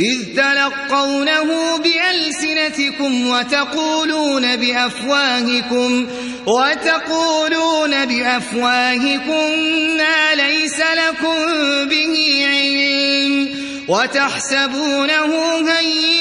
إذ تلقونه بألسنتكم وتقولون بأفواهكم وتقولون بأفواهكم ما ليس لكم به علم وتحسبونه هينا